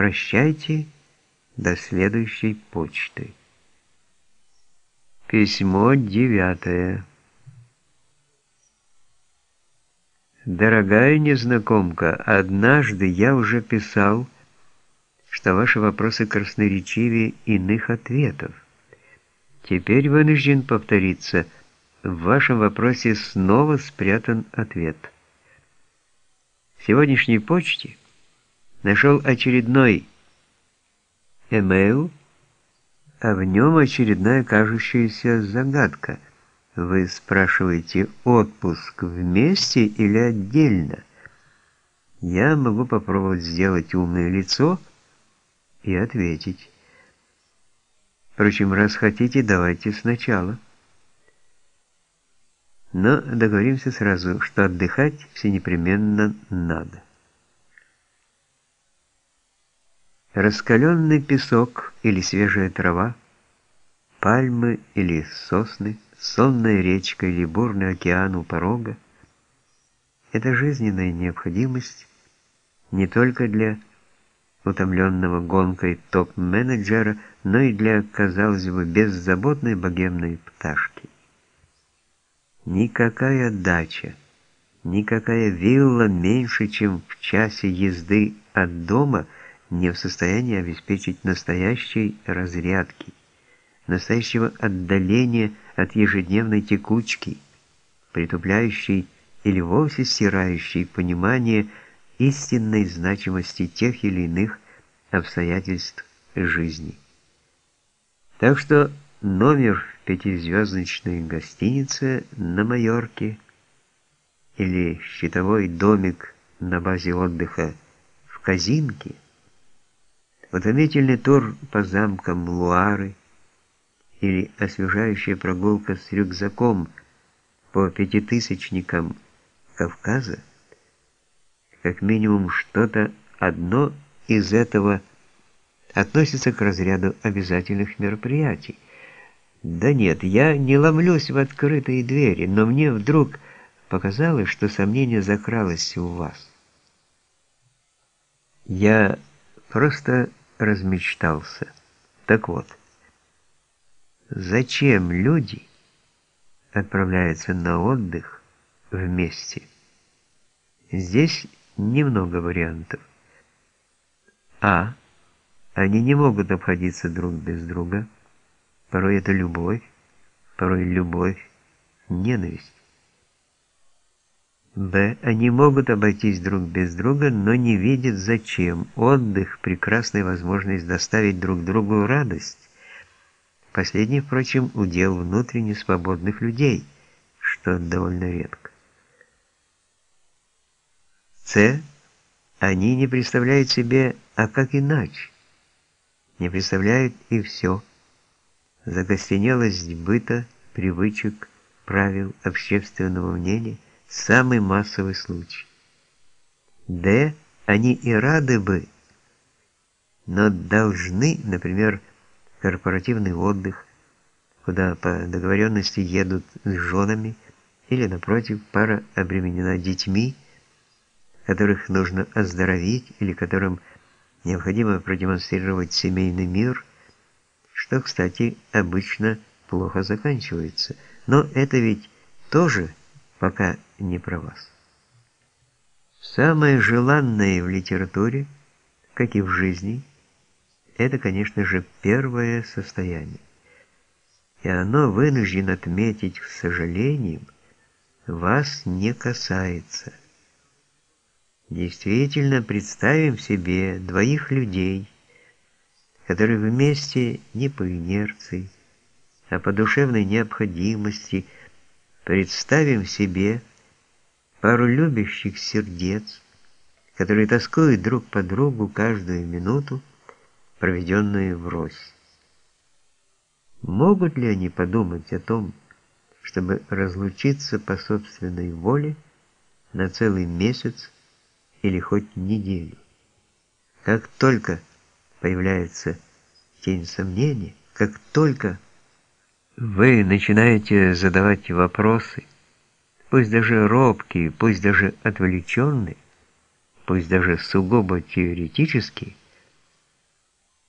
Прощайте, до следующей почты. Письмо девятое. Дорогая незнакомка, однажды я уже писал, что ваши вопросы красноречивее иных ответов. Теперь вынужден повториться. В вашем вопросе снова спрятан ответ. В сегодняшней почте нашел очередной эмейл, а в нем очередная кажущаяся загадка. Вы спрашиваете, отпуск вместе или отдельно? Я могу попробовать сделать умное лицо и ответить. Впрочем, раз хотите, давайте сначала. Но договоримся сразу, что отдыхать все непременно надо. Раскаленный песок или свежая трава, пальмы или сосны, сонная речка или бурный океан у порога – это жизненная необходимость не только для утомленного гонкой топ-менеджера, но и для, казалось бы, беззаботной богемной пташки. Никакая дача, никакая вилла меньше, чем в часе езды от дома – не в состоянии обеспечить настоящей разрядки, настоящего отдаления от ежедневной текучки, притупляющей или вовсе стирающей понимание истинной значимости тех или иных обстоятельств жизни. Так что номер в пятизвездочной гостинице на Майорке или щитовой домик на базе отдыха в Казинке – Утомительный тур по замкам Луары или освежающая прогулка с рюкзаком по пятитысячникам Кавказа, как минимум что-то одно из этого относится к разряду обязательных мероприятий. Да нет, я не ломлюсь в открытые двери, но мне вдруг показалось, что сомнение закралось у вас. Я просто размечтался. Так вот, зачем люди отправляются на отдых вместе? Здесь немного вариантов. А. Они не могут обходиться друг без друга. Порой это любовь, порой любовь, ненависть. Б. Они могут обойтись друг без друга, но не видят зачем. Отдых – прекрасная возможность доставить друг другу радость. Последний, впрочем, удел внутренне свободных людей, что довольно редко. С. Они не представляют себе, а как иначе. Не представляют и все. Загостенелость быта, привычек, правил общественного мнения – самый массовый случай. Д. Они и рады бы, но должны, например, корпоративный отдых, куда по договоренности едут с женами, или, напротив, пара обременена детьми, которых нужно оздоровить или которым необходимо продемонстрировать семейный мир, что, кстати, обычно плохо заканчивается. Но это ведь тоже пока не про вас. Самое желанное в литературе, как и в жизни, это, конечно же, первое состояние. И оно вынужден отметить, к сожалению, вас не касается. Действительно, представим себе двоих людей, которые вместе не по инерции, а по душевной необходимости – Представим себе пару любящих сердец, которые тоскуют друг по другу каждую минуту, проведенную врозь. Могут ли они подумать о том, чтобы разлучиться по собственной воле на целый месяц или хоть неделю? Как только появляется тень сомнения, как только вы начинаете задавать вопросы, пусть даже робкие, пусть даже отвлеченные, пусть даже сугубо теоретические,